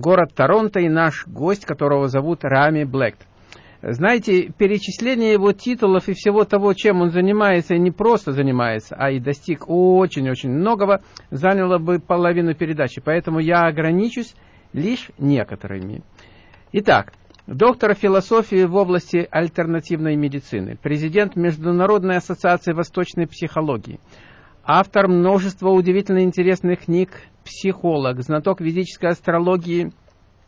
город Торонто и наш гость, которого зовут Рами Блэк. Знаете, перечисление его титулов и всего того, чем он занимается, и не просто занимается, а и достиг очень-очень многого, заняло бы половину передачи. Поэтому я ограничусь лишь некоторыми. Итак, доктор философии в области альтернативной медицины, президент Международной ассоциации восточной психологии, автор множества удивительно интересных книг, психолог, знаток ведической астрологии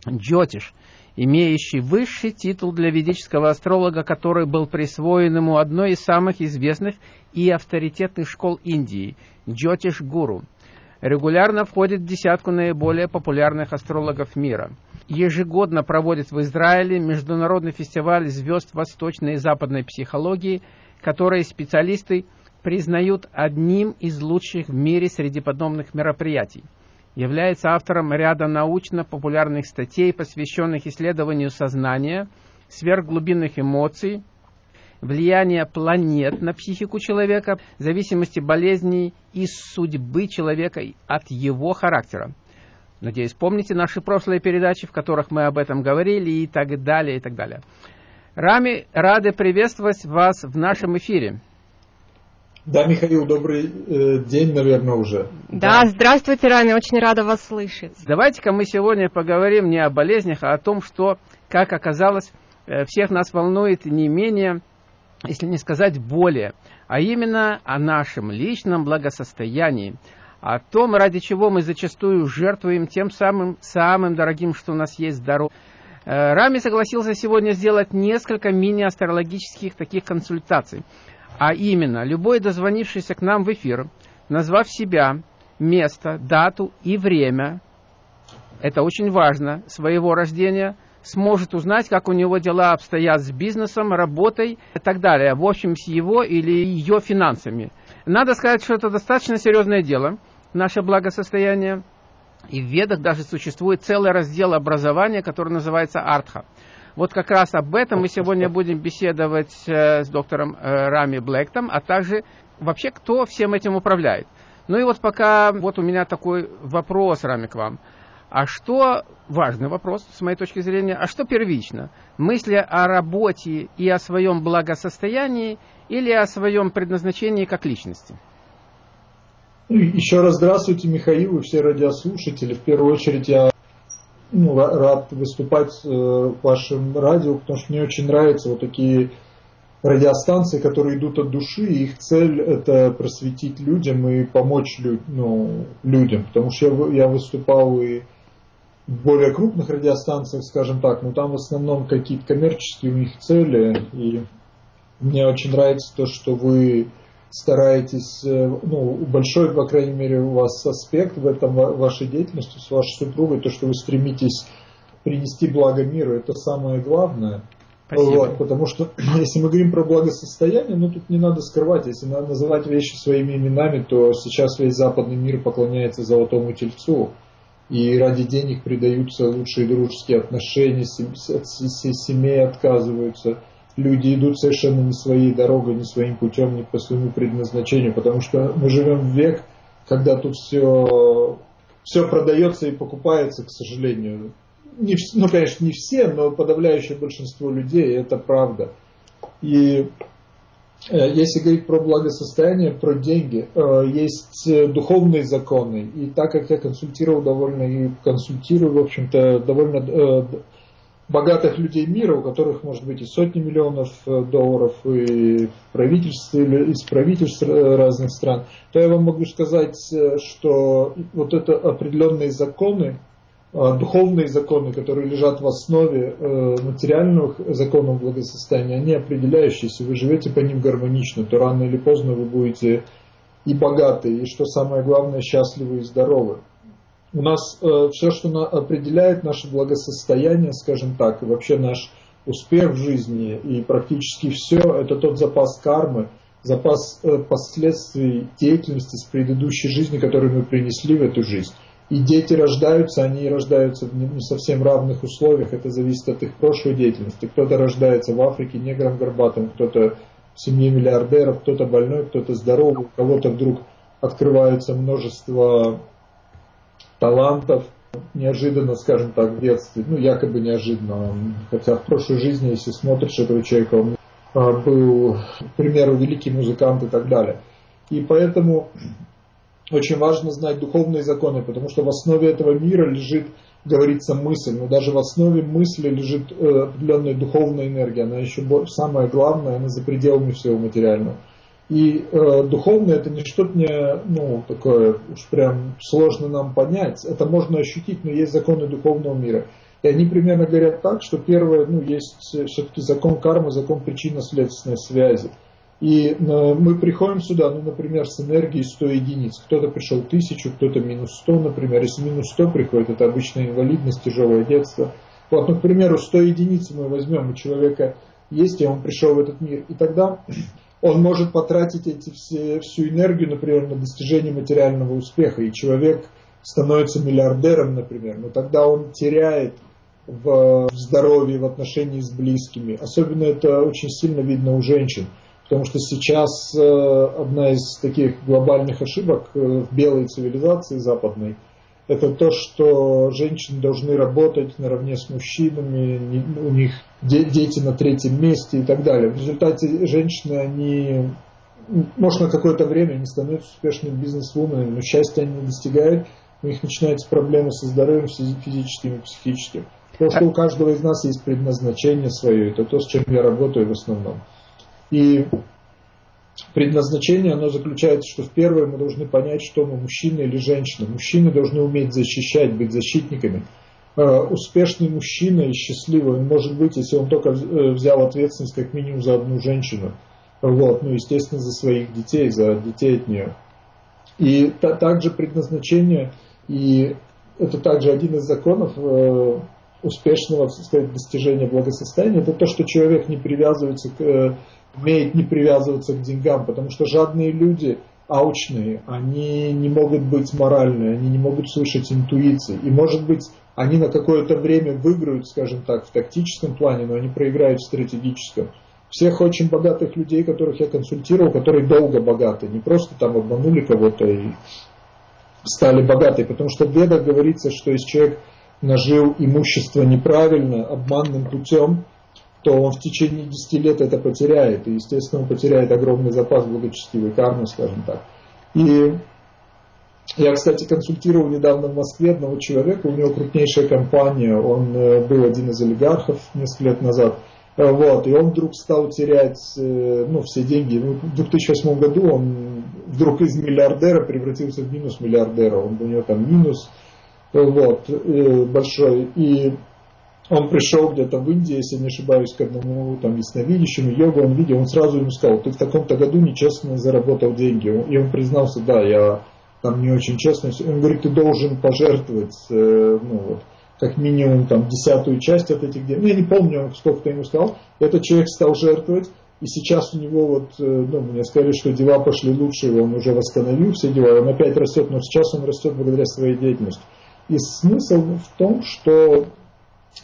Джотиш, имеющий высший титул для ведического астролога, который был присвоен ему одной из самых известных и авторитетных школ Индии – Джотиш-гуру. Регулярно входит в десятку наиболее популярных астрологов мира – ежегодно проводит в Израиле международный фестиваль звезд восточной и западной психологии, который специалисты признают одним из лучших в мире среди подобных мероприятий. Является автором ряда научно-популярных статей, посвященных исследованию сознания, сверхглубинных эмоций, влияния планет на психику человека, зависимости болезней и судьбы человека от его характера. Надеюсь, помните наши прошлые передачи, в которых мы об этом говорили и так далее, и так далее. Рами, рады приветствовать вас в нашем эфире. Да, Михаил, добрый э, день, наверное, уже. Да, да, здравствуйте, Рами, очень рада вас слышать. Давайте-ка мы сегодня поговорим не о болезнях, а о том, что, как оказалось, э, всех нас волнует не менее, если не сказать более, а именно о нашем личном благосостоянии, о том, ради чего мы зачастую жертвуем тем самым самым дорогим, что у нас есть здоровье. Э, Рами согласился сегодня сделать несколько мини-астрологических таких консультаций. А именно, любой дозвонившийся к нам в эфир, назвав себя, место, дату и время, это очень важно, своего рождения, сможет узнать, как у него дела обстоят с бизнесом, работой и так далее. В общем, с его или ее финансами. Надо сказать, что это достаточно серьезное дело – наше благосостояние. И в Ведах даже существует целый раздел образования, который называется Артха. Вот как раз об этом мы сегодня будем беседовать э, с доктором э, Рами Блэктом, а также вообще кто всем этим управляет. Ну и вот пока вот у меня такой вопрос, Рами, к вам. А что, важный вопрос с моей точки зрения, а что первично? Мысли о работе и о своем благосостоянии или о своем предназначении как личности? Ну, еще раз здравствуйте, Михаил и все радиослушатели. В первую очередь я ну, рад выступать э, в вашем радио, потому что мне очень нравятся вот такие радиостанции, которые идут от души, и их цель это просветить людям и помочь ну, людям. Потому что я, я выступал и в более крупных радиостанциях, скажем так, но там в основном какие-то коммерческие у них цели. И мне очень нравится то, что вы стараетесь, э, ну, большой, по крайней мере, у вас аспект в этом вашей деятельности с вашей супругой, то, что вы стремитесь принести благо миру, это самое главное. Вот, потому что если мы говорим про благосостояние, ну тут не надо скрывать, если надо называть вещи своими именами, то сейчас весь западный мир поклоняется золотому тельцу. И ради денег предаются лучшие дружеские отношения, семей отказываются люди идут совершенно не своей дорогой, не своим путем, не по своему предназначению, потому что мы живем в век, когда тут все, все продается и покупается, к сожалению. Не, ну, конечно, не все, но подавляющее большинство людей, это правда. И э, если говорить про благосостояние, про деньги, э, есть духовные законы. И так как я консультировал довольно и консультирую, в общем-то, довольно э, богатых людей мира, у которых может быть и сотни миллионов э, долларов, и правительств, или из правительств разных стран, то я вам могу сказать, э, что вот это определенные законы, э, духовные законы, которые лежат в основе материальных законов благосостояния, они определяющие. Если вы живете по ним гармонично, то рано или поздно вы будете и богаты, и, что самое главное, счастливы и здоровы у нас э, все, что на, определяет наше благосостояние, скажем так, и вообще наш успех в жизни, и практически все, это тот запас кармы, запас э, последствий деятельности с предыдущей жизни, которую мы принесли в эту жизнь. И дети рождаются, они рождаются в не, совсем равных условиях, это зависит от их прошлой деятельности. Кто-то рождается в Африке негром горбатым, кто-то в семье миллиардеров, кто-то больной, кто-то здоровый, у кого-то вдруг открывается множество талантов, неожиданно, скажем так, в детстве, ну, якобы неожиданно, хотя в прошлой жизни, если смотришь этого человека, он а, был, к примеру, великий музыкант и так далее. И поэтому очень важно знать духовные законы, потому что в основе этого мира лежит, говорится, мысль, но даже в основе мысли лежит э, определенная духовная энергия, она еще самое главное, она за пределами всего материального. И э, духовное это не что-то не, ну, такое уж прям сложно нам понять. Это можно ощутить, но есть законы духовного мира. И они примерно говорят так, что первое, ну, есть все-таки закон кармы, закон причинно-следственной связи. И э, мы приходим сюда, ну, например, с энергией 100 единиц. Кто-то пришел 1000, кто-то минус 100, например. Если минус 100 приходит, это обычная инвалидность, тяжелое детство. Вот, ну, к примеру, 100 единиц мы возьмем, у человека есть, и он пришел в этот мир. И тогда он может потратить эти все, всю энергию, например, на достижение материального успеха, и человек становится миллиардером, например, но тогда он теряет в здоровье, в отношении с близкими. Особенно это очень сильно видно у женщин, потому что сейчас э, одна из таких глобальных ошибок э, в белой цивилизации западной – это то, что женщины должны работать наравне с мужчинами, у них дети на третьем месте и так далее. В результате женщины, они, может, на какое-то время не становятся успешными бизнес-вуменами, но счастья они не достигают, у них начинаются проблемы со здоровьем физическим и психическим. Потому что у каждого из нас есть предназначение свое, это то, с чем я работаю в основном. И предназначение, оно заключается, что в первое мы должны понять, что мы мужчина или женщина. Мужчины должны уметь защищать, быть защитниками. Э, успешный мужчина и счастливый он может быть, если он только э, взял ответственность как минимум за одну женщину. Вот, ну, естественно, за своих детей, за детей от нее. И также предназначение, и это также один из законов э, успешного так сказать, достижения благосостояния, это то, что человек не привязывается к умеет не привязываться к деньгам, потому что жадные люди, аучные, они не могут быть моральные, они не могут слышать интуиции. И может быть, они на какое-то время выиграют, скажем так, в тактическом плане, но они проиграют в стратегическом. Всех очень богатых людей, которых я консультировал, которые долго богаты, не просто там обманули кого-то и стали богаты, потому что в ведах говорится, что если человек нажил имущество неправильно, обманным путем, то он в течение 10 лет это потеряет. И, естественно, он потеряет огромный запас благочестивой кармы, скажем так. И я, кстати, консультировал недавно в Москве одного человека, у него крупнейшая компания, он э, был один из олигархов несколько лет назад. Э, вот, и он вдруг стал терять э, ну, все деньги. Ну, в 2008 году он вдруг из миллиардера превратился в минус миллиардера. Он, у него там минус вот, большой. И он пришел где-то в Индии, если не ошибаюсь, к одному там ясновидящему, йогу, он видел, он сразу ему сказал, ты в таком-то году нечестно заработал деньги. И он признался, да, я там не очень честно. Он говорит, ты должен пожертвовать, э, ну вот, как минимум там десятую часть от этих денег. Ну, я не помню, сколько ты ему сказал. Этот человек стал жертвовать, и сейчас у него вот, э, ну, мне сказали, что дела пошли лучше, он уже восстановил все дела, он опять растет, но сейчас он растет благодаря своей деятельности. И смысл в том, что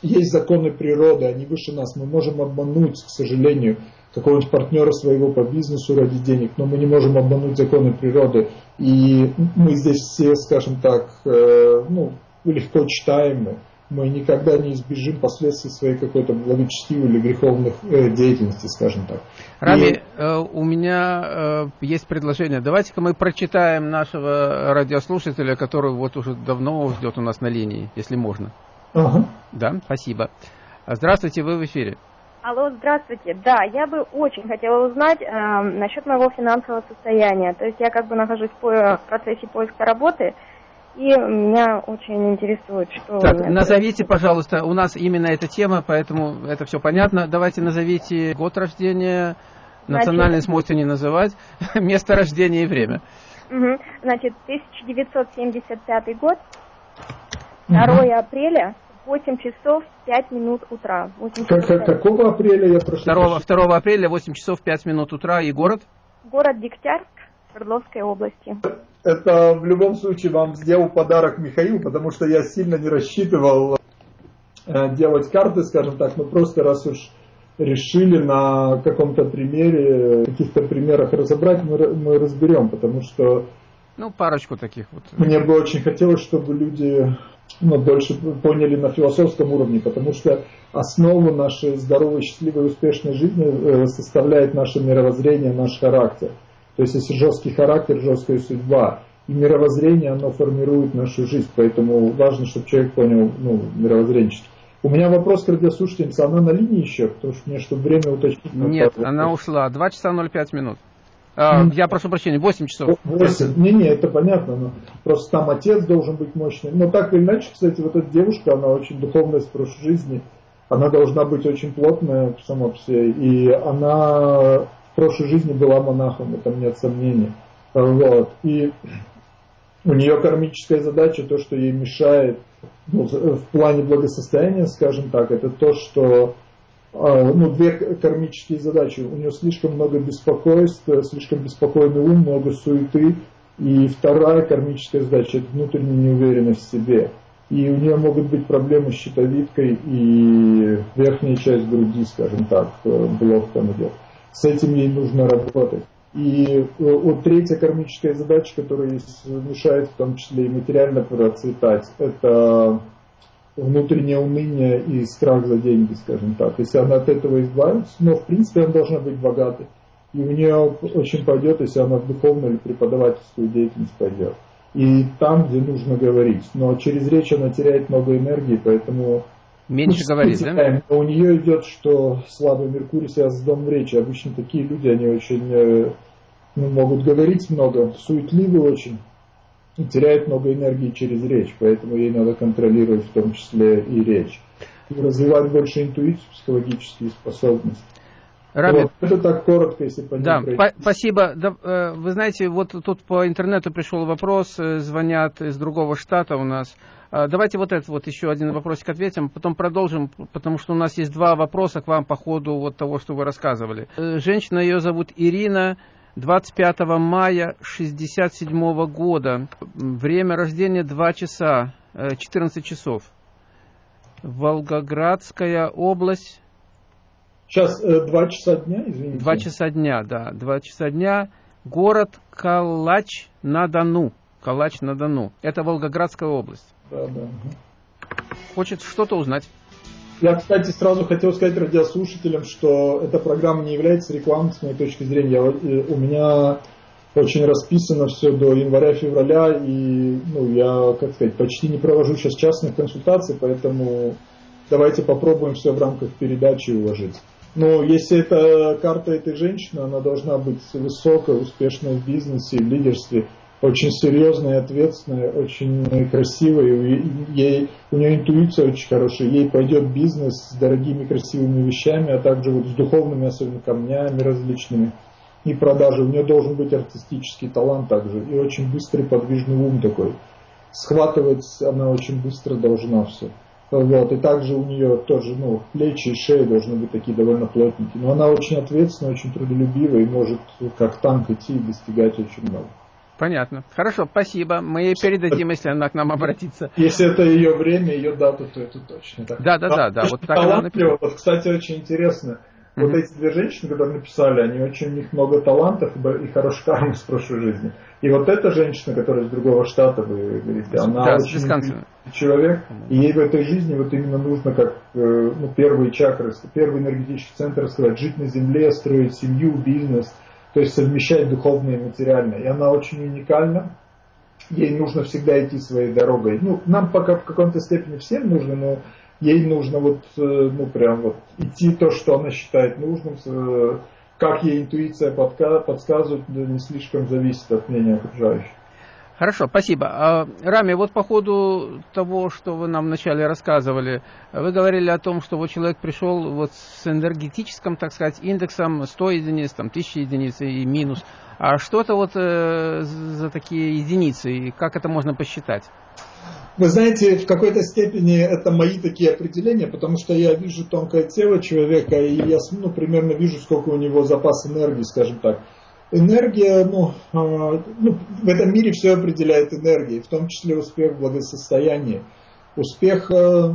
есть законы природы, они выше нас. Мы можем обмануть, к сожалению, какого-нибудь партнера своего по бизнесу ради денег, но мы не можем обмануть законы природы. И мы здесь все, скажем так, э, ну, легко читаемы. Мы никогда не избежим последствий своей какой-то благочестивой или греховных э, деятельности, скажем так. Рами, И... э, у меня есть предложение. Давайте-ка мы прочитаем нашего радиослушателя, который вот уже давно ждет у нас на линии, если можно. Ага. Да, спасибо. Здравствуйте, вы в эфире. Алло, здравствуйте. Да, я бы очень хотела узнать э, насчет моего финансового состояния. То есть я как бы нахожусь в процессе поиска работы, и меня очень интересует, что... Так, назовите, происходит. пожалуйста, у нас именно эта тема, поэтому это все понятно. Давайте назовите год рождения, национальность сможете не называть, место рождения и время. Угу. Значит, 1975 год, 2 угу. апреля, 8 часов 5 минут утра. 8 как, как, какого апреля я прошу? 2, 2 апреля, 8 часов 5 минут утра. И город? Город Дегтярск, Свердловской области. Это в любом случае вам сделал подарок Михаил, потому что я сильно не рассчитывал э, делать карты, скажем так, но просто раз уж решили на каком-то примере, каких-то примерах разобрать, мы, мы разберем, потому что ну, парочку таких вот. Мне бы очень хотелось, чтобы люди ну, больше поняли на философском уровне, потому что основу нашей здоровой, счастливой, успешной жизни э, составляет наше мировоззрение, наш характер. То есть если жесткий характер, жесткая судьба, и мировоззрение, оно формирует нашу жизнь, поэтому важно, чтобы человек понял ну, мировоззренчески. У меня вопрос к радиослушательнице, она на линии еще, потому что мне, чтобы время уточнить. Нет, она ушла, 2 часа 05 минут. А, я прошу прощения, 8 часов. 8. Не-не, это понятно, но просто там отец должен быть мощный. Но так или иначе, кстати, вот эта девушка, она очень духовная с прошлой жизни. Она должна быть очень плотная сама по себе. И она в прошлой жизни была монахом, в этом нет сомнений. Вот. И у нее кармическая задача, то, что ей мешает ну, в плане благосостояния, скажем так, это то, что ну, две кармические задачи. У нее слишком много беспокойства, слишком беспокойный ум, много суеты. И вторая кармическая задача – это внутренняя неуверенность в себе. И у нее могут быть проблемы с щитовидкой и верхняя часть груди, скажем так, э, блок там идет. С этим ей нужно работать. И э, вот третья кармическая задача, которая мешает в том числе и материально процветать, это внутреннее уныние и страх за деньги, скажем так. Если она от этого избавится, но в принципе она должна быть богатой. И у нее очень пойдет, если она в духовную или преподавательскую деятельность пойдет. И там, где нужно говорить. Но через речь она теряет много энергии, поэтому... Меньше ну, говорит, да? Но у нее идет, что слабый Меркурий связан с домом речи. Обычно такие люди, они очень э, ну, могут говорить много, суетливы очень и теряет много энергии через речь, поэтому ей надо контролировать в том числе и речь. И развивать больше интуицию, психологические способности. Рами, вот, это так коротко, если по Да, по спасибо. Да, э, вы знаете, вот тут по интернету пришел вопрос, э, звонят из другого штата у нас. Э, давайте вот этот вот еще один вопросик ответим, потом продолжим, потому что у нас есть два вопроса к вам по ходу вот того, что вы рассказывали. Женщина, ее зовут Ирина, 25 мая 67 года. Время рождения 2 часа, 14 э, часов. Волгоградская область. Сейчас э, 2 часа дня, извините. 2 часа дня, да. 2 часа дня. Город Калач-на-Дону. Калач-на-Дону. Это Волгоградская область. Да, да. Хочет что-то узнать. Я, кстати, сразу хотел сказать радиослушателям, что эта программа не является рекламой с моей точки зрения. Я, э, у меня очень расписано все до января-февраля, и ну, я, как сказать, почти не провожу сейчас частных консультаций, поэтому давайте попробуем все в рамках передачи уложить. Но если это карта этой женщины, она должна быть высокая, успешная в бизнесе, в лидерстве – очень серьезная ответственная, очень красивая, ей, у нее интуиция очень хорошая, ей пойдет бизнес с дорогими красивыми вещами, а также вот с духовными, особенно камнями различными, и продажи. У нее должен быть артистический талант также, и очень быстрый подвижный ум такой. Схватывать она очень быстро должна все. Вот, и также у нее тоже, ну, плечи и шея должны быть такие довольно плотненькие. Но она очень ответственная, очень трудолюбивая и может как танк идти и достигать очень много. Понятно. Хорошо, спасибо. Мы ей передадим, если она к нам обратится. Если это ее время, ее дату, то это точно. Так. Да, да, да, да. Вот так она написала. Вот, кстати, очень интересно. Вот эти две женщины, которые написали, они очень, у них много талантов и хороший кармы с прошлой жизни. И вот эта женщина, которая из другого штата, вы говорите, она да, очень человек, и ей в этой жизни вот именно нужно как э, ну, первые чакры, первый энергетический центр сказать, жить на земле, строить семью, бизнес – то есть совмещать духовное и материальное. И она очень уникальна, ей нужно всегда идти своей дорогой. Ну, нам пока в каком-то степени всем нужно, но ей нужно вот, э, ну, прям вот идти то, что она считает нужным, э, как ей интуиция подсказывает, не слишком зависит от мнения окружающих. Хорошо, спасибо. А, Рами, вот по ходу того, что вы нам вначале рассказывали, вы говорили о том, что вот человек пришел вот с энергетическим, так сказать, индексом 100 единиц, там, 1000 единиц и минус. А что это вот э, за такие единицы, и как это можно посчитать? Вы знаете, в какой-то степени это мои такие определения, потому что я вижу тонкое тело человека, и я ну, примерно вижу, сколько у него запас энергии, скажем так энергия, ну, э, ну, в этом мире все определяет энергией, в том числе успех в благосостоянии, успех, э,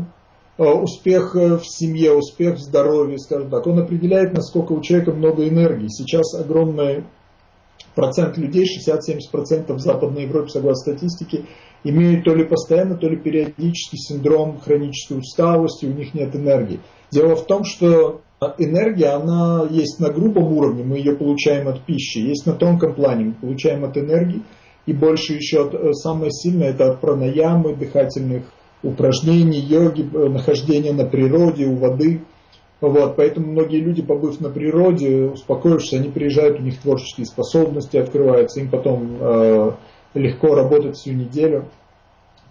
успех в семье, успех в здоровье, скажем так. Он определяет, насколько у человека много энергии. Сейчас огромный процент людей, 60-70% в Западной Европе, согласно статистике, имеют то ли постоянно, то ли периодический синдром хронической усталости, у них нет энергии. Дело в том, что энергия, она есть на грубом уровне, мы ее получаем от пищи, есть на тонком плане, мы получаем от энергии, и больше еще, э, самое сильное, это от пранаямы, дыхательных упражнений, йоги, э, нахождения на природе, у воды. Вот, поэтому многие люди, побыв на природе, успокоившись, они приезжают, у них творческие способности открываются, им потом э, легко работать всю неделю.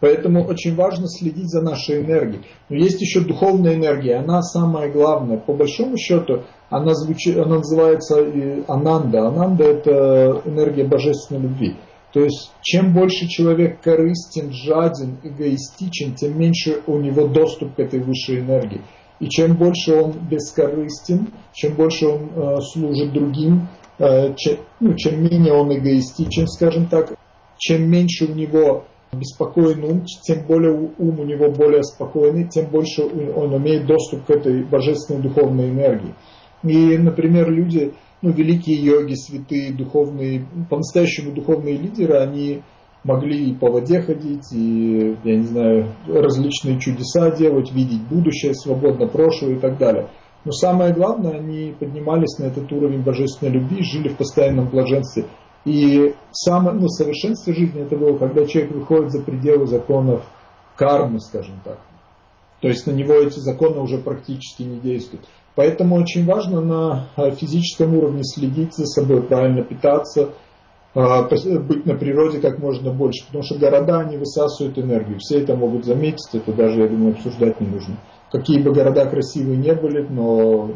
Поэтому очень важно следить за нашей энергией. Но есть еще духовная энергия, она самая главная. По большому счету, она, звучит, она называется ананда. Ананда – это энергия божественной любви. То есть, чем больше человек корыстен, жаден, эгоистичен, тем меньше у него доступ к этой высшей энергии. И чем больше он бескорыстен, чем больше он э, служит другим, э, чем, ну, чем менее он эгоистичен, скажем так, чем меньше у него беспокойный ум, тем более ум у него более спокойный, тем больше он имеет доступ к этой божественной духовной энергии. И, например, люди, ну, великие йоги, святые, духовные, по-настоящему духовные лидеры, они могли и по воде ходить, и, я не знаю, различные чудеса делать, видеть будущее свободно, прошлое и так далее. Но самое главное, они поднимались на этот уровень божественной любви, жили в постоянном блаженстве. И самое ну, совершенство жизни это было, когда человек выходит за пределы законов кармы, скажем так. То есть на него эти законы уже практически не действуют. Поэтому очень важно на э, физическом уровне следить за собой, правильно питаться, э, быть на природе как можно больше, потому что города, они высасывают энергию. Все это могут заметить, это даже, я думаю, обсуждать не нужно. Какие бы города красивые не были, но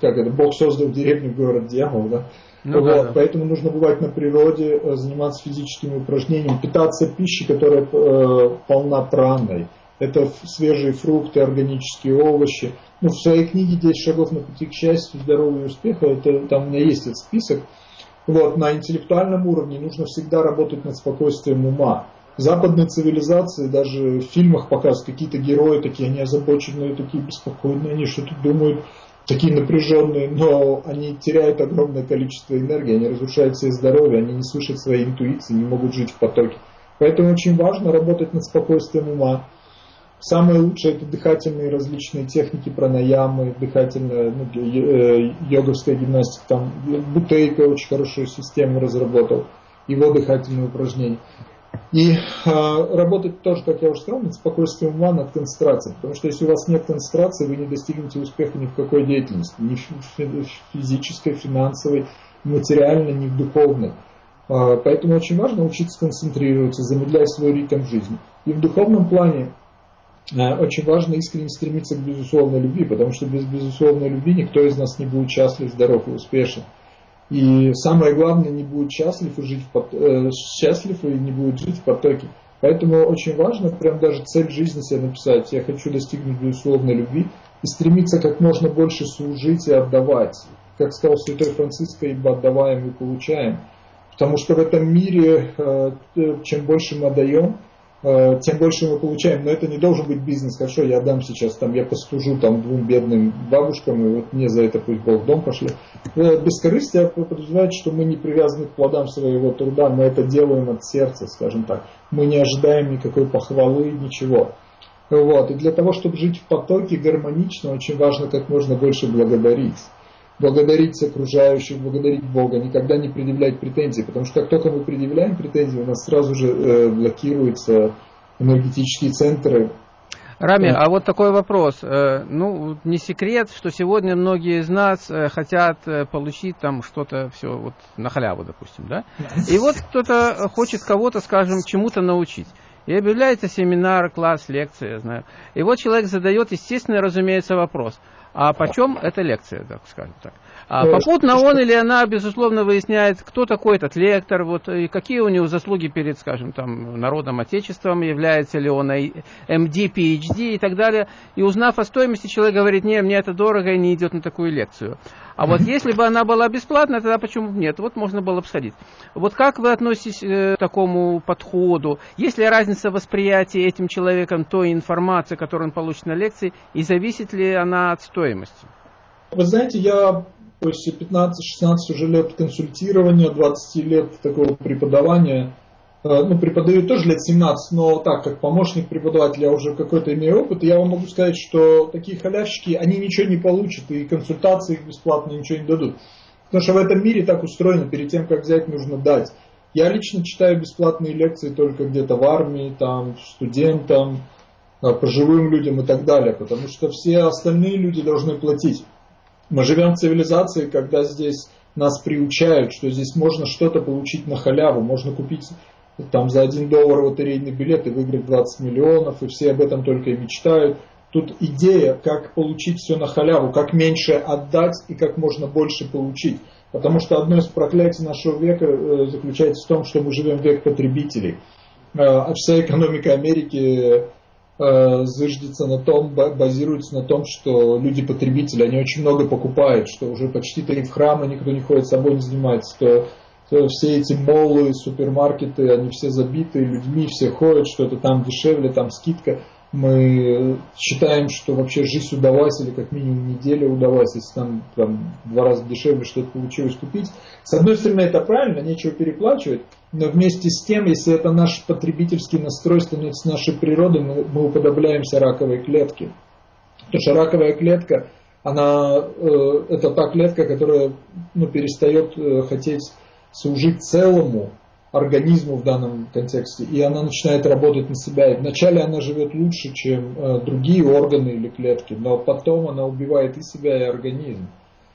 как это, Бог создал деревню, город дьявол, да? Ну, вот, да. Поэтому нужно бывать на природе, э, заниматься физическими упражнениями, питаться пищей, которая э, полна праной. Это свежие фрукты, органические овощи. Ну, в своей книге «10 шагов на пути к счастью, здоровью и успеху» это, там у меня есть этот список. Вот, на интеллектуальном уровне нужно всегда работать над спокойствием ума. В западной цивилизации, даже в фильмах показывают какие-то герои такие, они озабоченные, такие беспокойные, они что-то думают, такие напряженные, но они теряют огромное количество энергии, они разрушают свое здоровье, они не слышат своей интуиции, не могут жить в потоке. Поэтому очень важно работать над спокойствием ума. Самое лучшее это дыхательные различные техники пранаямы, дыхательная ну, э, йоговская гимнастика. Там Бутейко очень хорошую систему разработал, его дыхательные упражнения. И э, работать тоже, как я уже сказал, над спокойствием ума, над концентрацией. Потому что если у вас нет концентрации, вы не достигнете успеха ни в какой деятельности. Ни физической, финансовой, материальной, ни в духовной. Э, поэтому очень важно учиться концентрироваться, замедлять свой ритм жизни. И в духовном плане э, очень важно искренне стремиться к безусловной любви, потому что без безусловной любви никто из нас не будет счастлив, здоров и успешен. И самое главное, не будет счастлив и, жить в пот... э, счастлив и не будет жить в потоке. Поэтому очень важно прям даже цель жизни себе написать. Я хочу достигнуть безусловной любви и стремиться как можно больше служить и отдавать. Как сказал святой Франциско, ибо отдаваем и получаем. Потому что в этом мире, э, чем больше мы отдаем, Э, тем больше мы получаем. Но это не должен быть бизнес. Хорошо, я дам сейчас, там, я послужу там, двум бедным бабушкам, и вот мне за это пусть Бог в дом пошли. Э, бескорыстие подразумевает, что мы не привязаны к плодам своего труда, мы это делаем от сердца, скажем так. Мы не ожидаем никакой похвалы, ничего. Вот. И для того, чтобы жить в потоке гармонично, очень важно как можно больше благодарить благодарить окружающих, благодарить Бога, никогда не предъявлять претензий, потому что как только мы предъявляем претензии, у нас сразу же э, блокируются энергетические центры. Рами, а вот такой вопрос. Э, ну, не секрет, что сегодня многие из нас э, хотят э, получить там что-то все вот на халяву, допустим, да? И вот кто-то хочет кого-то, скажем, чему-то научить. И объявляется семинар, класс, лекция, я знаю. И вот человек задает, естественно, разумеется, вопрос – а почем эта лекция, так скажем так. А попутно он или она, безусловно, выясняет, кто такой этот лектор, вот, и какие у него заслуги перед, скажем, там, народом, отечеством, является ли он MD, PhD и так далее. И узнав о стоимости, человек говорит, не, мне это дорого и не идет на такую лекцию. А вот если бы она была бесплатная, тогда почему бы нет? Вот можно было бы сходить. Вот как вы относитесь э, к такому подходу? Есть ли разница восприятия этим человеком той информации, которую он получит на лекции, и зависит ли она от стоимости? Вы знаете, я после 15-16 уже лет консультирования, 20 лет такого преподавания, э, ну, преподаю тоже лет 17, но так, как помощник преподавателя, я уже какой-то имею опыт, и я вам могу сказать, что такие халявщики, они ничего не получат, и консультации их бесплатно ничего не дадут. Потому что в этом мире так устроено, перед тем, как взять, нужно дать. Я лично читаю бесплатные лекции только где-то в армии, там, студентам, пожилым людям и так далее, потому что все остальные люди должны платить. Мы живем в цивилизации, когда здесь нас приучают, что здесь можно что-то получить на халяву, можно купить там за один доллар лотерейный билет и выиграть 20 миллионов, и все об этом только и мечтают. Тут идея, как получить все на халяву, как меньше отдать и как можно больше получить. Потому что одно из проклятий нашего века э, заключается в том, что мы живем в век потребителей. Э, а вся экономика Америки зыждется на том, базируется на том, что люди потребители, они очень много покупают, что уже почти-то и в храмы никто не ходит, собой не занимается, то, то все эти моллы, супермаркеты, они все забиты людьми, все ходят, что-то там дешевле, там скидка мы считаем, что вообще жизнь удалась, или как минимум неделя удалась, если там, там два раза дешевле что-то получилось купить. С одной стороны, это правильно, нечего переплачивать, но вместе с тем, если это наш потребительский настрой становится нашей природой, мы, мы уподобляемся раковой клетке. Потому что раковая клетка, она, э, это та клетка, которая ну, перестает э, хотеть служить целому, организму в данном контексте, и она начинает работать на себя. И вначале она живет лучше, чем э, другие органы или клетки, но потом она убивает и себя, и организм.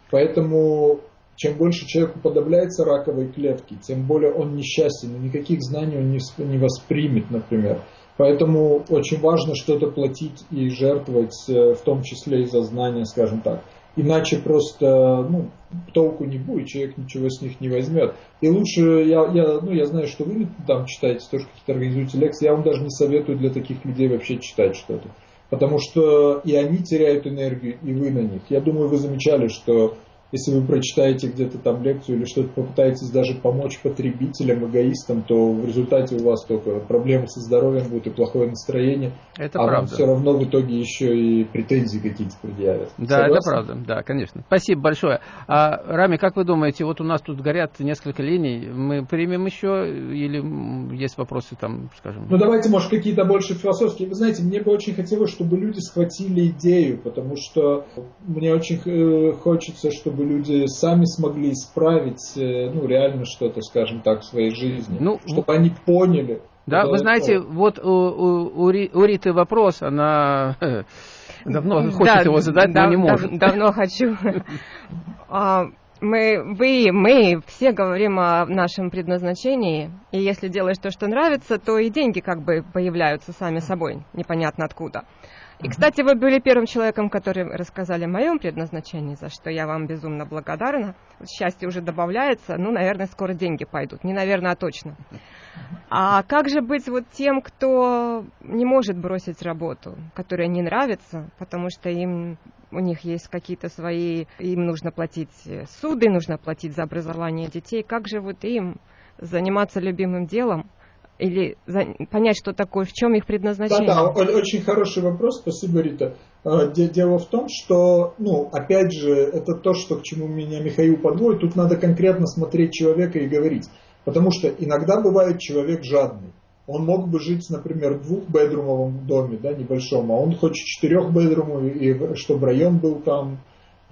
Поэтому чем больше человек уподобляется раковой клетке, тем более он несчастен, и никаких знаний он не, воспримет, например. Поэтому очень важно что-то платить и жертвовать, э, в том числе и за знания, скажем так. Иначе просто ну, толку не будет, человек ничего с них не возьмет. И лучше, я, я, ну, я знаю, что вы там читаете, тоже какие-то организуете лекции, я вам даже не советую для таких людей вообще читать что-то. Потому что и они теряют энергию, и вы на них. Я думаю, вы замечали, что если вы прочитаете где-то там лекцию или что-то попытаетесь даже помочь потребителям, эгоистам, то в результате у вас только проблемы со здоровьем будут и плохое настроение. Это а правда. вам все равно в итоге еще и претензии какие-то предъявят. Да, Согласны? это правда, да, конечно. Спасибо большое. А, Рами, как вы думаете, вот у нас тут горят несколько линий, мы примем еще или есть вопросы там, скажем? Ну давайте, может, какие-то больше философские. Вы знаете, мне бы очень хотелось, чтобы люди схватили идею, потому что мне очень э, хочется, чтобы люди сами смогли исправить, э, ну, реально что-то, скажем так, в своей жизни. Ну, чтобы они поняли. Да, вы знаете, то. вот у, у, у Риты вопрос, она давно хочет да, его задать, да, но не может. Дав, давно хочу. А, мы, вы, мы все говорим о нашем предназначении, и если делаешь то, что нравится, то и деньги как бы появляются сами собой, непонятно откуда. И, кстати, вы были первым человеком, который рассказали о моем предназначении, за что я вам безумно благодарна. Счастье уже добавляется, ну, наверное, скоро деньги пойдут. Не наверное, а точно. А как же быть вот тем, кто не может бросить работу, которая не нравится, потому что им у них есть какие-то свои, им нужно платить суды, нужно платить за образование детей. Как же вот им заниматься любимым делом, или понять, что такое, в чем их предназначение? Да, да, очень хороший вопрос, спасибо, Рита. А, дело в том, что, ну, опять же, это то, что к чему меня Михаил подводит, тут надо конкретно смотреть человека и говорить. Потому что иногда бывает человек жадный. Он мог бы жить, например, в двухбедрумовом доме, да, небольшом, а он хочет четырехбедрумовый, и чтобы район был там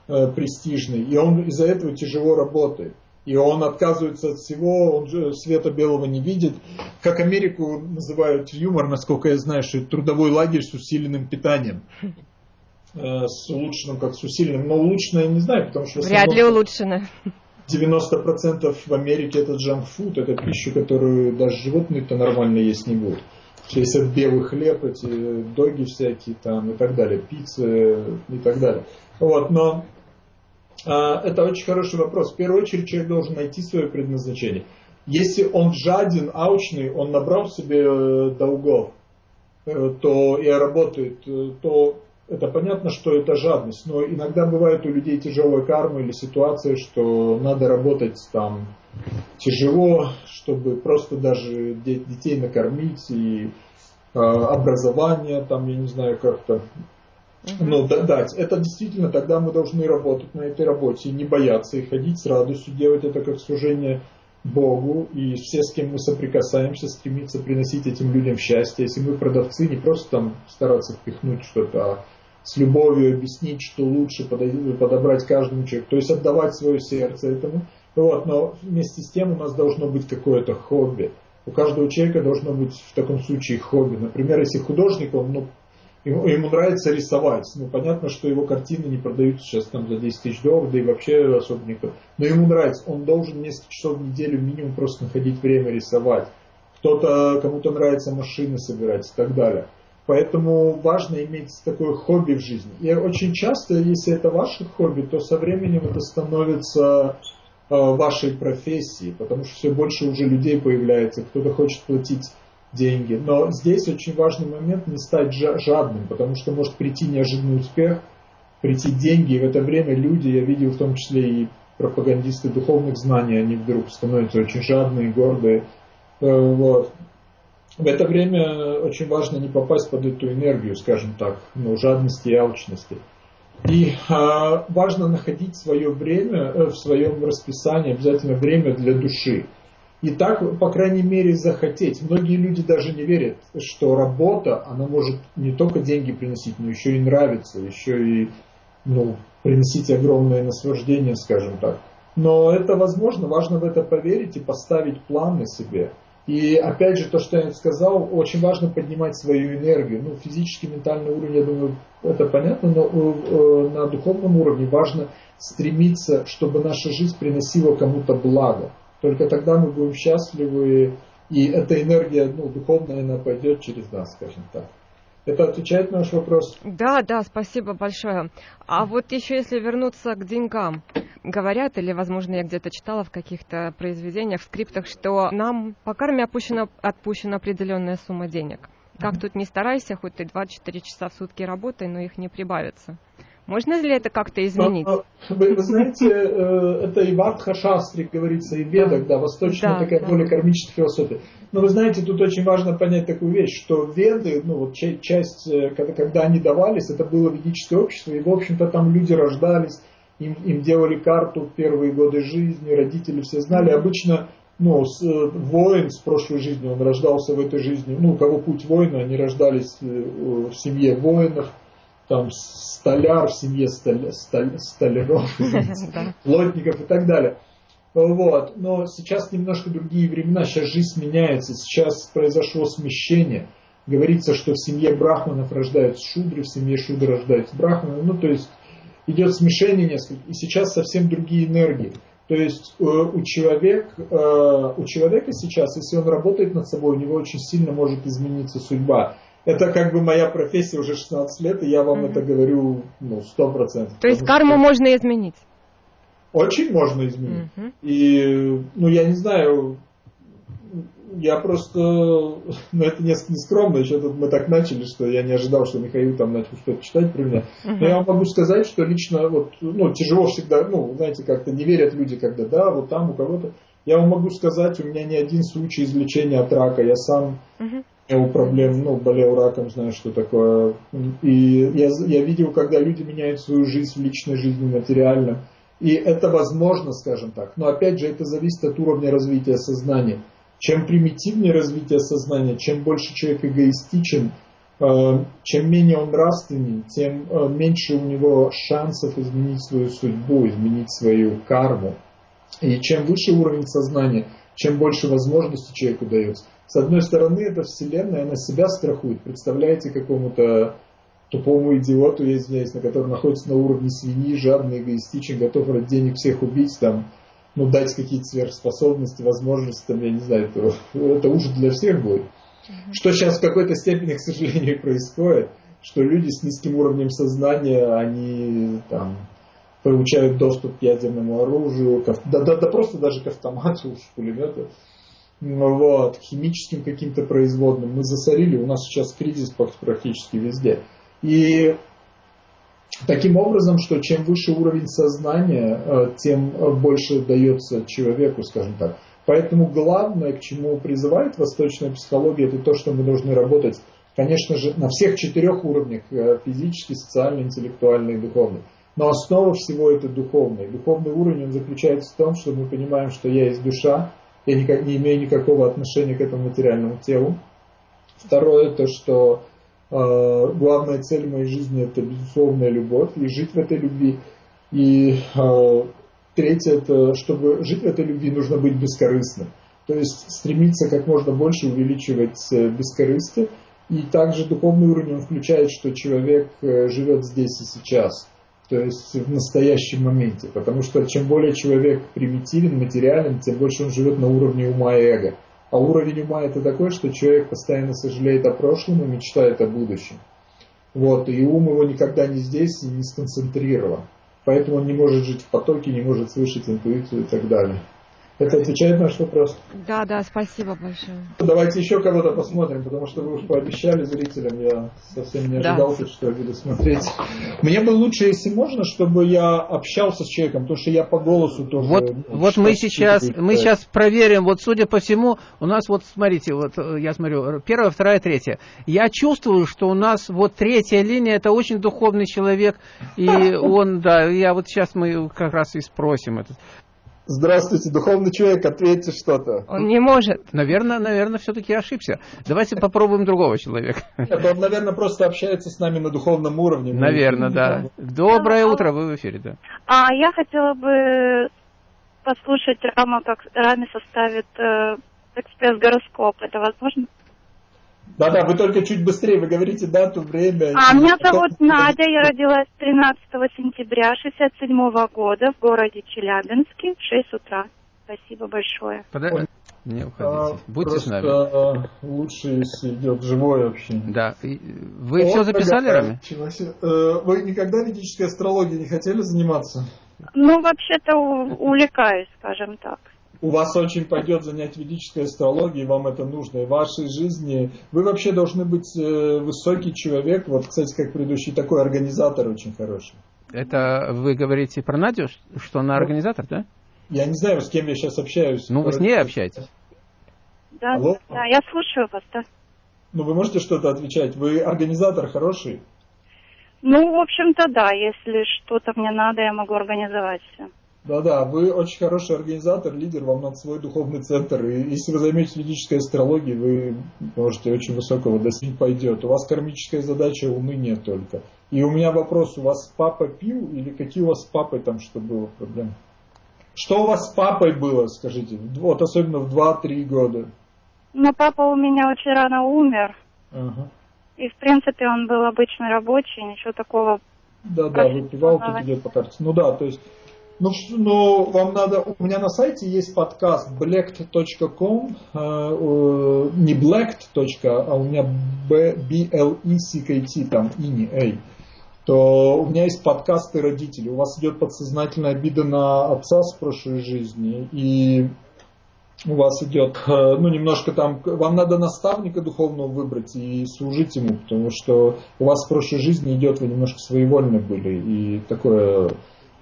э, престижный. И он из-за этого тяжело работает и он отказывается от всего, он же света белого не видит. Как Америку называют юмор, насколько я знаю, что это трудовой лагерь с усиленным питанием. Э, с улучшенным, как с усиленным. Но улучшенное я не знаю, потому что... Вряд ли улучшенное. 90% в Америке это джанк-фуд, это пища, которую даже животные-то нормально есть не будут. Если это белый хлеб, эти доги всякие там и так далее, пиццы и так далее. Вот, но это очень хороший вопрос. В первую очередь человек должен найти свое предназначение. Если он жаден, аучный, он набрал себе э, долгов, э, то и работает, э, то это понятно, что это жадность. Но иногда бывает у людей тяжелая карма или ситуация, что надо работать там тяжело, чтобы просто даже детей накормить и образование там, я не знаю, как-то ну, дать. Это действительно тогда мы должны работать на этой работе, не бояться и ходить с радостью, делать это как служение Богу, и все, с кем мы соприкасаемся, стремиться приносить этим людям счастье. Если мы продавцы, не просто там стараться впихнуть что-то, а с любовью объяснить, что лучше подобрать каждому человеку, то есть отдавать свое сердце этому. Вот, но вместе с тем у нас должно быть какое-то хобби. У каждого человека должно быть в таком случае хобби. Например, если художник, он ну, Ему, ему нравится рисовать. Ну, понятно, что его картины не продаются сейчас там за 10 тысяч долларов, да и вообще особо никто. Но ему нравится. Он должен несколько часов в неделю минимум просто находить время рисовать. Кто-то, кому-то нравится машины собирать и так далее. Поэтому важно иметь такое хобби в жизни. И очень часто, если это ваше хобби, то со временем это становится э, вашей профессией, потому что все больше уже людей появляется, кто-то хочет платить деньги. Но здесь очень важный момент не стать жадным, потому что может прийти неожиданный успех, прийти деньги, и в это время люди, я видел в том числе и пропагандисты духовных знаний, они вдруг становятся очень жадные, гордые. Э, вот. В это время очень важно не попасть под эту энергию, скажем так, ну, жадности и алчности. И а, важно находить свое время э, в своем расписании, обязательно время для души. И так, по крайней мере, захотеть. Многие люди даже не верят, что работа, она может не только деньги приносить, но еще и нравиться, еще и ну, приносить огромное наслаждение, скажем так. Но это возможно, важно в это поверить и поставить планы себе. И опять же, то, что я сказал, очень важно поднимать свою энергию. Ну, физический, ментальный уровень, я думаю, это понятно, но э, на духовном уровне важно стремиться, чтобы наша жизнь приносила кому-то благо. Только тогда мы будем счастливы, и эта энергия ну, духовная, она пойдет через нас, скажем так. Это отвечает на ваш вопрос? Да, да, спасибо большое. А вот еще если вернуться к деньгам, говорят, или, возможно, я где-то читала в каких-то произведениях, в скриптах, что нам по карме опущена, отпущена определенная сумма денег. Как mm-hmm. тут не старайся, хоть ты 24 часа в сутки работай, но их не прибавится. Можно ли это как-то изменить? Вы, вы знаете, э, это и в Артхашастре говорится, и в Ведах, да, восточная да, такая да. более кармическая философия. Но вы знаете, тут очень важно понять такую вещь, что Веды, ну вот часть, э, когда, когда они давались, это было ведическое общество, и в общем-то там люди рождались, им, им делали карту в первые годы жизни, родители все знали. Обычно ну, с, э, воин с прошлой жизни, он рождался в этой жизни, ну, у кого путь воина, они рождались в семье воинов, там столяр в семье столяров, плотников и так далее. Вот. Но сейчас немножко другие времена, сейчас жизнь меняется, сейчас произошло смещение. Говорится, что в семье брахманов рождаются шудры, в семье шудры рождаются брахманы. Ну, то есть идет смешение несколько, и сейчас совсем другие энергии. То есть э, у, человек, э, у человека сейчас, если он работает над собой, у него очень сильно может измениться судьба это как бы моя профессия уже 16 лет, и я вам mm-hmm. это говорю ну, 100%. То есть карму что... можно изменить? Очень можно изменить. Mm-hmm. И, ну, я не знаю, я просто, ну, это не, не скромно, еще тут мы так начали, что я не ожидал, что Михаил там начал что-то читать про меня. Uh-huh. Но я вам могу сказать, что лично, вот, ну, тяжело всегда, ну, знаете, как-то не верят люди, когда, да, вот там у кого-то. Я вам могу сказать, у меня не один случай излечения от рака. Я сам у проблем, ну, болел раком, знаю, что такое. И я, я видел, когда люди меняют свою жизнь в личной жизни, материально. И это возможно, скажем так. Но опять же, это зависит от уровня развития сознания. Чем примитивнее развитие сознания, чем больше человек эгоистичен, э, чем менее он нравственен, тем э, меньше у него шансов изменить свою судьбу, изменить свою карму. И чем выше уровень сознания, чем больше возможностей человеку дается, с одной стороны, эта вселенная, она себя страхует. Представляете какому-то тупому идиоту, я извиняюсь, на котором находится на уровне свиньи, жадный, эгоистичен, готов ради денег всех убить, там, ну, дать какие-то сверхспособности, возможности, там, я не знаю, это, это ужас для всех будет. Что сейчас в какой-то степени, к сожалению, происходит, что люди с низким уровнем сознания, они там получают доступ к ядерному оружию, к, да, да, да просто даже к автомату, к пулемету вот, химическим каким-то производным. Мы засорили, у нас сейчас кризис практически везде. И таким образом, что чем выше уровень сознания, э, тем больше дается человеку, скажем так. Поэтому главное, к чему призывает восточная психология, это то, что мы должны работать Конечно же, на всех четырех уровнях, э, физический, социальный, интеллектуальный и духовный. Но основа всего это духовный. Духовный уровень он заключается в том, что мы понимаем, что я есть душа, я никак, не имею никакого отношения к этому материальному телу. Второе, то, что э, главная цель моей жизни это безусловная любовь и жить в этой любви. И э, третье, это чтобы жить в этой любви, нужно быть бескорыстным. То есть стремиться как можно больше увеличивать э, бескорыстие. И также духовный уровень включает, что человек э, живет здесь и сейчас то есть в настоящем моменте. Потому что чем более человек примитивен, материален, тем больше он живет на уровне ума и эго. А уровень ума это такой, что человек постоянно сожалеет о прошлом и мечтает о будущем. Вот, и ум его никогда не здесь и не сконцентрирован. Поэтому он не может жить в потоке, не может слышать интуицию и так далее. Это отвечает на наш вопрос? Да, да, спасибо большое. Давайте еще кого-то посмотрим, потому что вы уж пообещали зрителям, я совсем не ожидал, да. что я буду смотреть. Мне бы лучше, если можно, чтобы я общался с человеком, потому что я по голосу тоже... Вот, ну, вот мы сейчас, мы сейчас проверим, вот судя по всему, у нас вот, смотрите, вот э, я смотрю, первая, вторая, третья. Я чувствую, что у нас вот третья линия, это очень духовный человек, и он, да, я вот сейчас мы как раз и спросим этот. Здравствуйте, духовный человек, ответьте что-то. Он не может. Наверное, наверное, все-таки ошибся. Давайте попробуем другого человека. Нет, он, наверное, просто общается с нами на духовном уровне. Наверное, да. Доброе утро, вы в эфире, да. А я хотела бы послушать Рама, как Рами составит э, экспресс-гороскоп. Это возможно? Да-да, вы только чуть быстрее, вы говорите дату, время. А, меня зовут Надя, я родилась 13 сентября 67 года в городе Челябинске в 6 утра. Спасибо большое. Подожди. Не уходите. А, Будьте с нами. А, лучше, если идет живое общение. Да. Вы О, все записали, Рами? Э, вы никогда ведической астрологией не хотели заниматься? Ну, вообще-то увлекаюсь, скажем так у вас очень пойдет занять ведической астрологией, вам это нужно. И в вашей жизни вы вообще должны быть э, высокий человек. Вот, кстати, как предыдущий, такой организатор очень хороший. Это вы говорите про Надю, что она ну, организатор, да? Я не знаю, с кем я сейчас общаюсь. Ну, вы с ней общаетесь? Да, Алло? да, я слушаю вас, да. Ну, вы можете что-то отвечать? Вы организатор хороший? Ну, в общем-то, да. Если что-то мне надо, я могу организовать все. Да-да, вы очень хороший организатор, лидер, вам надо свой духовный центр. И если вы займетесь ведической астрологией, вы можете очень высокого достичь пойдет. У вас кармическая задача уныния только. И у меня вопрос, у вас папа пил или какие у вас с папой там что было проблемы? Что у вас с папой было, скажите, вот особенно в 2-3 года? Ну, папа у меня очень рано умер. Ага. И, в принципе, он был обычный рабочий, ничего такого... Да-да, выпивал, тут идет по карте. Ну да, то есть ну, ну, вам надо, у меня на сайте есть подкаст blect.com, э, не blect. а у меня b l e c k t там и не a. То у меня есть подкасты родителей. У вас идет подсознательная обида на отца с прошлой жизни, и у вас идет, э, ну, немножко там, вам надо наставника духовного выбрать и служить ему, потому что у вас в прошлой жизни идет, вы немножко своевольны были, и такое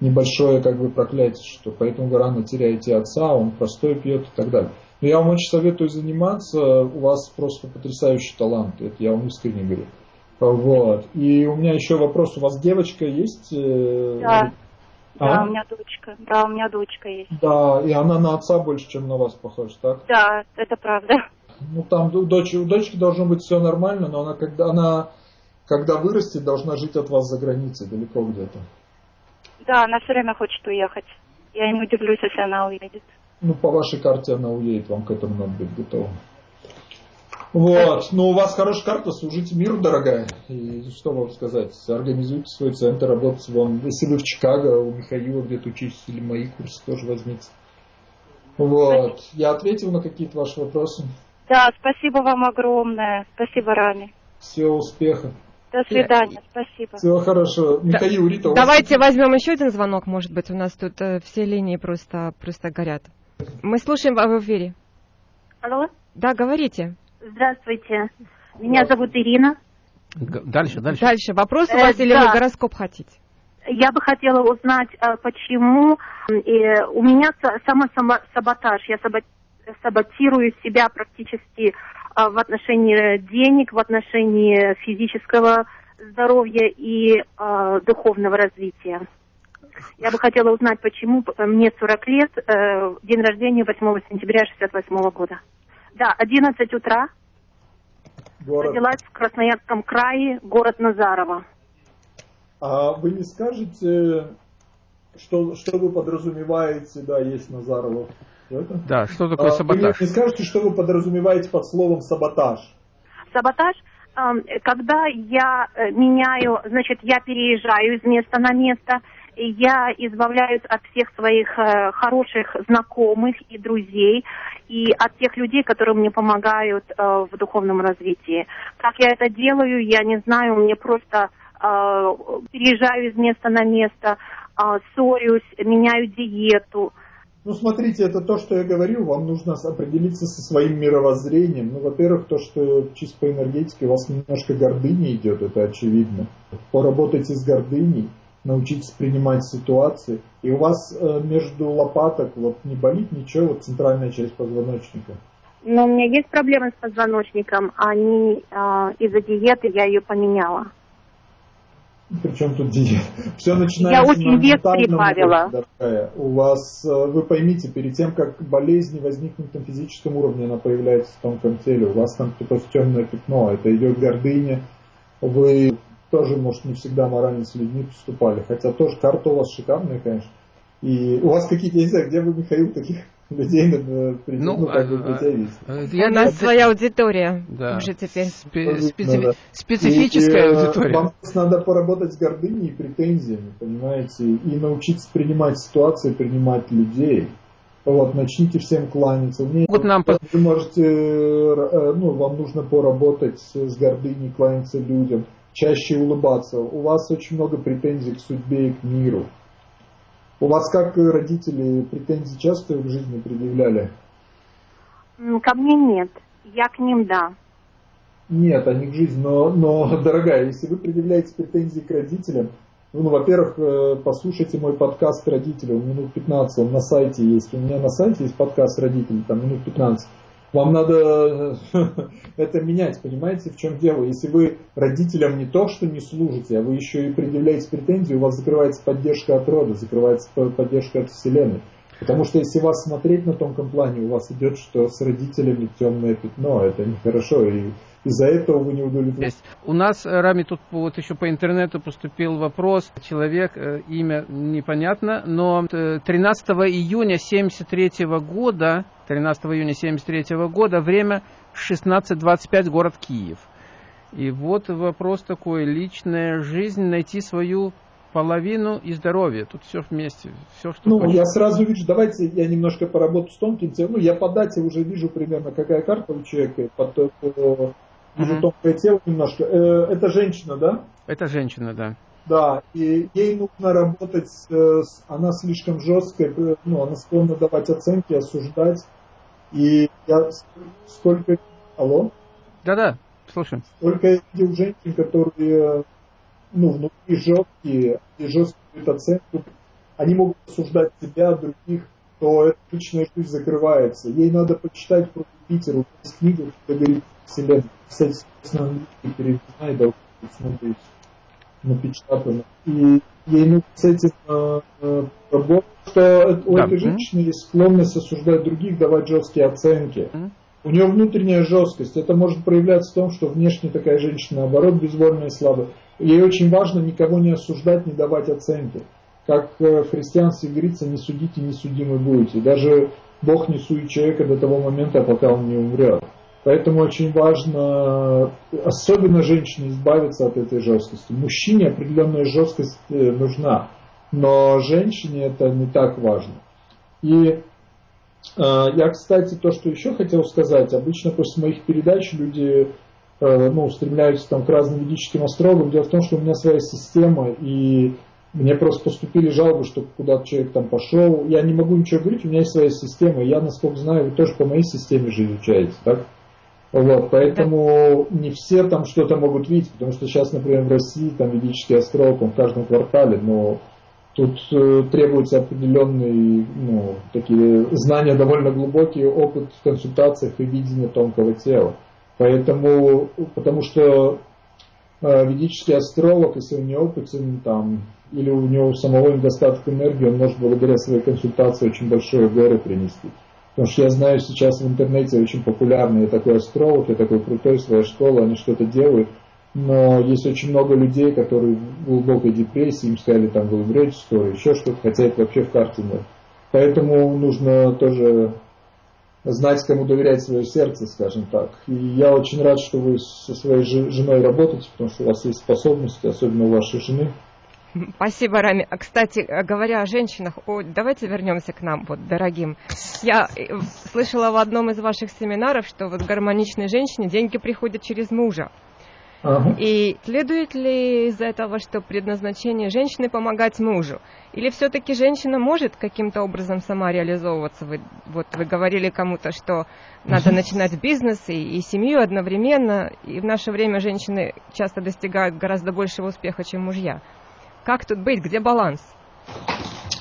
небольшое как бы проклятие, что поэтому вы рано теряете отца, он простой пьет и так далее. Но я вам очень советую заниматься, у вас просто потрясающий талант, это я вам искренне говорю. Вот. И у меня еще вопрос, у вас девочка есть? Э, да. А? Да, у меня дочка. Да, у меня дочка есть. Да, и она на отца больше, чем на вас похожа, так? Да, это правда. Ну там у, дочь, у дочки должно быть все нормально, но она когда она когда вырастет, должна жить от вас за границей, далеко где-то. Да, она все время хочет уехать. Я ему удивлюсь, если она уедет. Ну, по вашей карте она уедет, вам к этому надо быть готовым. Вот, ну у вас хорошая карта, служите миру, дорогая. И что вам сказать, организуйте свой центр, работайте вам. Если вы в Чикаго, у Михаила где-то учитесь, или мои курсы тоже возьмите. Вот, я ответил на какие-то ваши вопросы. Да, спасибо вам огромное. Спасибо, Рами. Всего успеха. До свидания, спасибо. Всего хорошего. Михаил, Рита, Давайте вас... возьмем еще один звонок, может быть, у нас тут э, все линии просто, просто горят. Мы слушаем вас в эфире. Алло? Да, говорите. Здравствуйте. Меня зовут Ирина. Дальше, дальше. Дальше. Вопрос у вас э, или да. вы гороскоп хотите? Я бы хотела узнать, э, почему э, у меня самосаботаж. Я саботирую себя практически в отношении денег, в отношении физического здоровья и духовного развития. Я бы хотела узнать, почему мне 40 лет, э, день рождения 8 сентября 68 года. Да, 11 утра. Город. Родилась в Красноярском крае, город Назарово. А вы не скажете, что, что вы подразумеваете, да, есть Назарово? Это? Да, что такое саботаж? Вы не скажете, что вы подразумеваете под словом саботаж? Саботаж когда я э, меняю, значит, я переезжаю из места на место, я избавляюсь от всех своих э, хороших знакомых и друзей и от тех людей, которые мне помогают э, в духовном развитии. Как я это делаю, я не знаю, мне просто переезжаю из места на место, ссорюсь, меняю диету. Ну, смотрите, это то, что я говорил, вам нужно определиться со своим мировоззрением. Ну, во-первых, то, что чисто по у вас немножко гордыня идет, это очевидно. Поработайте с гордыней, научитесь принимать ситуации. И у вас э, между лопаток вот не болит ничего, вот центральная часть позвоночника. Но у меня есть проблемы с позвоночником, не э, из-за диеты я ее поменяла. Причем тут диета? Все начинается Я очень вес прибавила. Дорогая. У вас, э, вы поймите, перед тем, как болезнь возникнет на физическом уровне, она появляется в тонком теле. У вас там типа темное пятно, это идет гордыня. Вы тоже, может, не всегда морально с людьми поступали. Хотя тоже карта у вас шикарная, конечно. И у вас какие-то, я не знаю, где вы, Михаил, таких людей ну, ну, как бы а, а, я, У нас своя аудитория да. уже теперь. Спе- специфи- да. Специфическая и, аудитория. Вам надо поработать с гордыней и претензиями, понимаете, и научиться принимать ситуации, принимать людей. Вот, начните всем кланяться. Мне вот нам... Вы можете, э, ну, вам нужно поработать с гордыней, кланяться людям чаще улыбаться. У вас очень много претензий к судьбе и к миру. У вас как родители претензии часто в жизни предъявляли? Ко мне нет. Я к ним да. Нет, они к жизни. Но, но, дорогая, если вы предъявляете претензии к родителям, ну, ну во-первых, э, послушайте мой подкаст родителей, он минут 15, он на сайте есть. У меня на сайте есть подкаст родителей, там минут 15. Вам надо это менять, понимаете, в чем дело? Если вы родителям не то, что не служите, а вы еще и предъявляете претензии, у вас закрывается поддержка от рода, закрывается поддержка от Вселенной. Потому что если вас смотреть на тонком плане, у вас идет, что с родителями темное пятно, это нехорошо. И из-за этого вы не удовлетворены. У нас, э, Рами, тут вот еще по интернету поступил вопрос. Человек, э, имя непонятно, но 13 э, июня 73 года, 13 июня 73 года, время 16.25, город Киев. И вот вопрос такой, личная жизнь, найти свою половину и здоровье. Тут все вместе. Все, что ну, хочешь. я сразу вижу, давайте я немножко поработаю с тонким телом. Ну, я по дате уже вижу примерно, какая карта у человека. По, по, Вижу угу. тонкое тело немножко. Э, это женщина, да? Это женщина, да. Да, и ей нужно работать, с, она слишком жесткая, э, ну, она склонна давать оценки, осуждать. И я сколько... Алло? Да-да, слушаем. Сколько я видел женщин, которые, ну, внутри жесткие, и жесткую оценку, они могут осуждать себя, других, то эта личная жизнь закрывается. Ей надо почитать про Юпитер, у есть книга, где говорит Вселенная кстати, английский переведена и должна быть смотреть напечатано. И ей нужно с этим э, работать, что у да. этой женщины есть склонность осуждать других, давать жесткие оценки. Mm. У нее внутренняя жесткость. Это может проявляться в том, что внешне такая женщина, наоборот, безвольная и слабая. Ей очень важно никого не осуждать, не давать оценки. Как в христианстве говорится, не судите, не судимы будете. Даже Бог не сует человека до того момента, пока он не умрет. Поэтому очень важно, особенно женщине, избавиться от этой жесткости. Мужчине определенная жесткость э, нужна, но женщине это не так важно. И э, я, кстати, то, что еще хотел сказать, обычно после моих передач люди э, ну, устремляются там, к разным ведическим астрологам. Дело в том, что у меня своя система, и мне просто поступили жалобы, что куда-то человек там пошел. Я не могу ничего говорить, у меня есть своя система. Я, насколько знаю, вы тоже по моей системе же изучаете, так? Вот, поэтому не все там что-то могут видеть, потому что сейчас, например, в России там ведический астролог, он в каждом квартале, но тут э, требуются определенные ну, такие знания довольно глубокие, опыт в консультациях и видение тонкого тела. Поэтому, потому что э, ведический астролог, если он не опытен, там, или у него самого недостаток энергии, он может благодаря своей консультации очень большое горе принести. Потому что я знаю сейчас в интернете очень популярный такой астролог, и такой крутой, своя школа, они что-то делают, но есть очень много людей, которые в глубокой депрессии, им сказали, там, скоро, еще что-то, хотя это вообще в карте нет. Поэтому нужно тоже знать, кому доверять свое сердце, скажем так. И я очень рад, что вы со своей женой работаете, потому что у вас есть способности, особенно у вашей жены. Спасибо, Рами. А, кстати, говоря о женщинах, о, давайте вернемся к нам, вот, дорогим. Я э, слышала в одном из ваших семинаров, что вот гармоничной женщине деньги приходят через мужа. Ага. И следует ли из этого, что предназначение женщины помогать мужу? Или все-таки женщина может каким-то образом сама реализовываться? Вы, вот вы говорили кому-то, что надо начинать бизнес и, и семью одновременно, и в наше время женщины часто достигают гораздо большего успеха, чем мужья. Как тут быть? Где баланс?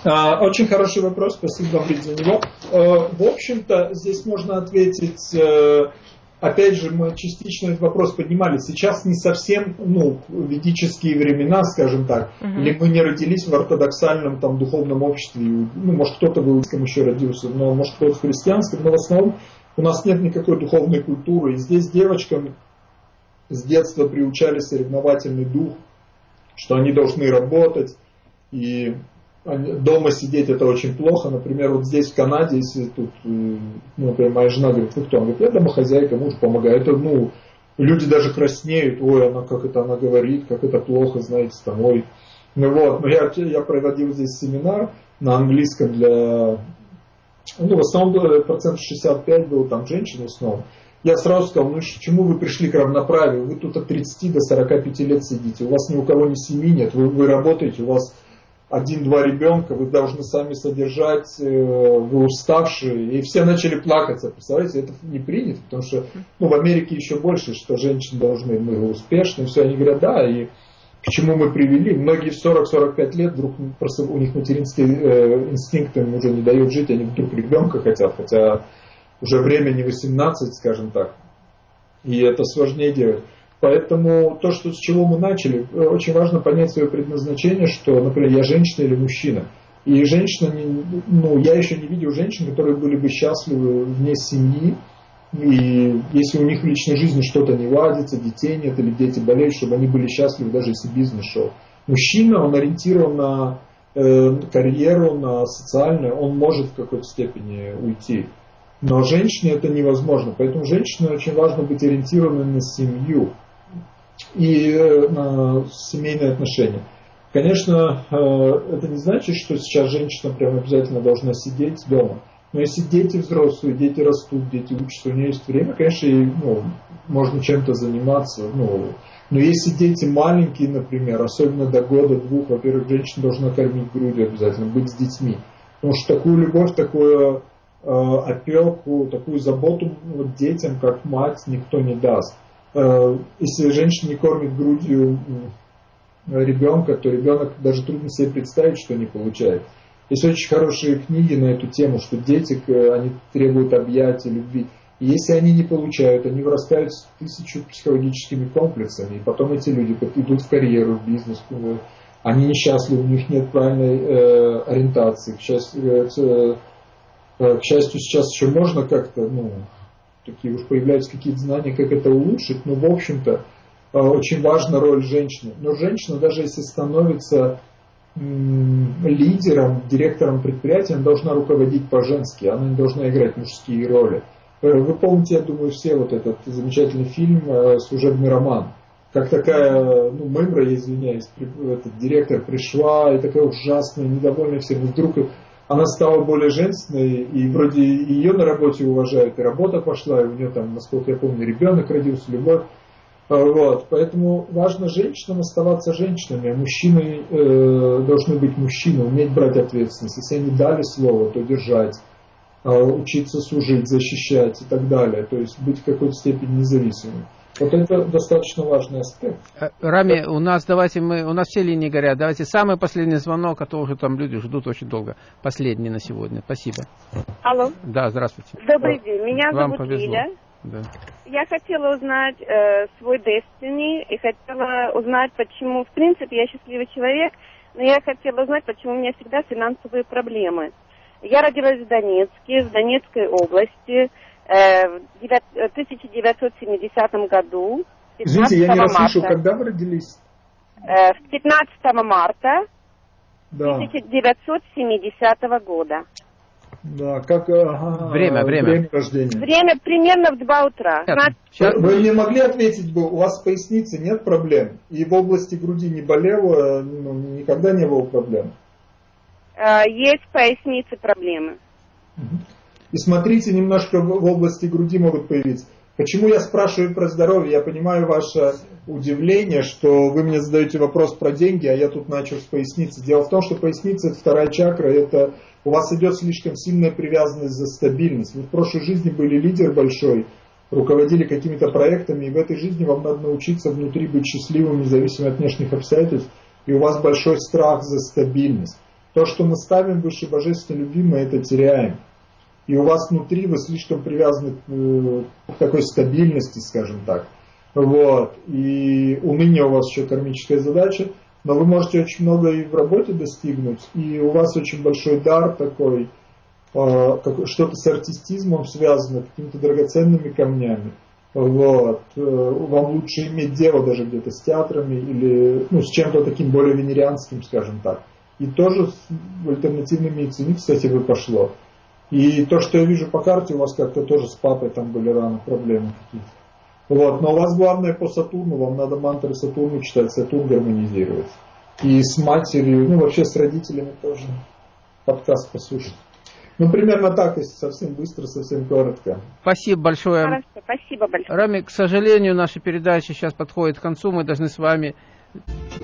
А, очень хороший вопрос, спасибо вам за него. Э, в общем-то, здесь можно ответить э, опять же, мы частично этот вопрос поднимали. Сейчас не совсем, ну, ведические времена, скажем так, угу. или мы не родились в ортодоксальном там духовном обществе, ну, может, кто-то в иудейском еще родился, но может, кто-то в христианском, но в основном у нас нет никакой духовной культуры. И здесь девочкам с детства приучали соревновательный дух, что они должны работать, и дома сидеть это очень плохо. Например, вот здесь в Канаде, если тут, э, ну, например, моя жена говорит, вы кто? Она говорит, я домохозяйка, муж помогает. Это, ну, люди даже краснеют, ой, она как это она говорит, как это плохо, знаете, там, ой. Ну вот, но я, я проводил здесь семинар на английском для, ну, в основном процент 65 был там женщин в основном. Я сразу сказал, ну чему вы пришли к равноправию? Вы тут от 30 до 45 лет сидите, у вас ни у кого ни семьи нет, вы, вы работаете, у вас один-два ребенка, вы должны сами содержать, э, вы уставшие. И все начали плакаться. Представляете, это не принято, потому что ну, в Америке еще больше, что женщины должны, мы успешны. Все они говорят, да, и к чему мы привели. Многие в 40-45 лет вдруг у них материнские э, инстинкты им уже не дают жить, они вдруг ребенка хотят, хотя уже время не 18, скажем так. И это сложнее делать. Поэтому то, что, с чего мы начали, э, очень важно понять свое предназначение, что, например, я женщина или мужчина. И женщина, ну, я еще не видел женщин, которые были бы счастливы вне семьи, и если у них в личной жизни что-то не ладится, детей нет или дети болеют, чтобы они были счастливы, даже если бизнес шел. Мужчина, он ориентирован на э, карьеру, на социальное, он может в какой-то степени уйти. Но женщине это невозможно. Поэтому женщине очень важно быть ориентированной на семью и э, на семейные отношения. Конечно, э, это не значит, что сейчас женщина прям обязательно должна сидеть дома. Но если дети взрослые, дети растут, дети учатся, у нее есть время, конечно, и, ну, можно чем-то заниматься. Ну, но если дети маленькие, например, особенно до года-двух, во-первых, женщина должна кормить грудью обязательно, быть с детьми. Потому что такую любовь, такую э, опеку, такую заботу детям, как мать, никто не даст. Э, если женщина не кормит грудью ребенка, то ребенок даже трудно себе представить, что не получает. Есть очень хорошие книги на эту тему, что дети, они требуют объятия, любви. И если они не получают, они вырастают с тысячу психологическими комплексами. И потом эти люди идут в карьеру, в бизнес. Они несчастливы, у них нет правильной э, ориентации. К счастью, э, э, к счастью, сейчас еще можно как-то ну, такие уж появляются какие-то знания, как это улучшить, но в общем-то э, очень важна роль женщины. Но женщина, даже если становится лидером, директором предприятия, она должна руководить по-женски, она не должна играть мужские роли. Э, вы помните, я думаю, все вот этот замечательный фильм э, «Служебный роман», как такая, ну, Мымра, я извиняюсь, этот директор пришла и такая ужасная, недовольная всем, вдруг она стала более женственной, и вроде ее на работе уважают, и работа пошла, и у нее там, насколько я помню, ребенок родился, любовь. А, вот. Поэтому важно женщинам оставаться женщинами, а мужчины э, должны быть мужчины, уметь брать ответственность. Если они дали слово, то держать, э, учиться служить, защищать и так далее. То есть быть в какой-то степени независимым. Вот это достаточно важный аспект. Э, Рами, у нас давайте мы, у нас все линии горят. Давайте самый последний звонок, а то уже там люди ждут очень долго. Последний на сегодня. Спасибо. Алло. Да, здравствуйте. Добрый день. Меня Вам зовут повезло. Лиля. Да. Я хотела узнать э, свой Destiny и хотела узнать, почему, в принципе, я счастливый человек, но я хотела узнать, почему у меня всегда финансовые проблемы. Я родилась в Донецке, в Донецкой области, в 1970 году. Извините, я не расслышал, когда вы родились? Э, 15 марта да. 1970 года. Да, как ага, время, время. время рождения. Время примерно в 2 утра. Сейчас. Вы мне могли ответить бы, у вас в пояснице нет проблем? И в области груди не болело, ну, никогда не было проблем? Э, есть в пояснице проблемы. И смотрите, немножко в, области груди могут появиться. Почему я спрашиваю про здоровье? Я понимаю ваше удивление, что вы мне задаете вопрос про деньги, а я тут начал с поясницы. Дело в том, что поясница это вторая чакра, это у вас идет слишком сильная привязанность за стабильность. Вы в прошлой жизни были лидер большой, руководили какими-то проектами, и в этой жизни вам надо научиться внутри быть счастливым, независимо от внешних обстоятельств, и у вас большой страх за стабильность. То, что мы ставим выше божественной мы это теряем и у вас внутри вы слишком привязаны к, э, к такой стабильности, скажем так. Вот. И уныние у вас еще кармическая задача, но вы можете очень много и в работе достигнуть, и у вас очень большой дар такой, э, что-то с артистизмом связано, какими-то драгоценными камнями. Вот. Э, вам лучше иметь дело даже где-то с театрами или ну, с чем-то таким более венерианским, скажем так. И тоже в альтернативной медицине, кстати, бы пошло. И то, что я вижу по карте, у вас как-то тоже с папой там были рано проблемы какие-то. Вот. Но у вас главное по Сатурну, вам надо мантры Сатурну читать, Сатурн гармонизировать. И с матерью, ну вообще с родителями тоже подкаст послушать. Ну, примерно так, если совсем быстро, совсем коротко. Спасибо большое. Хорошо, спасибо большое. Рами, к сожалению, наша передача сейчас подходит к концу. Мы должны с вами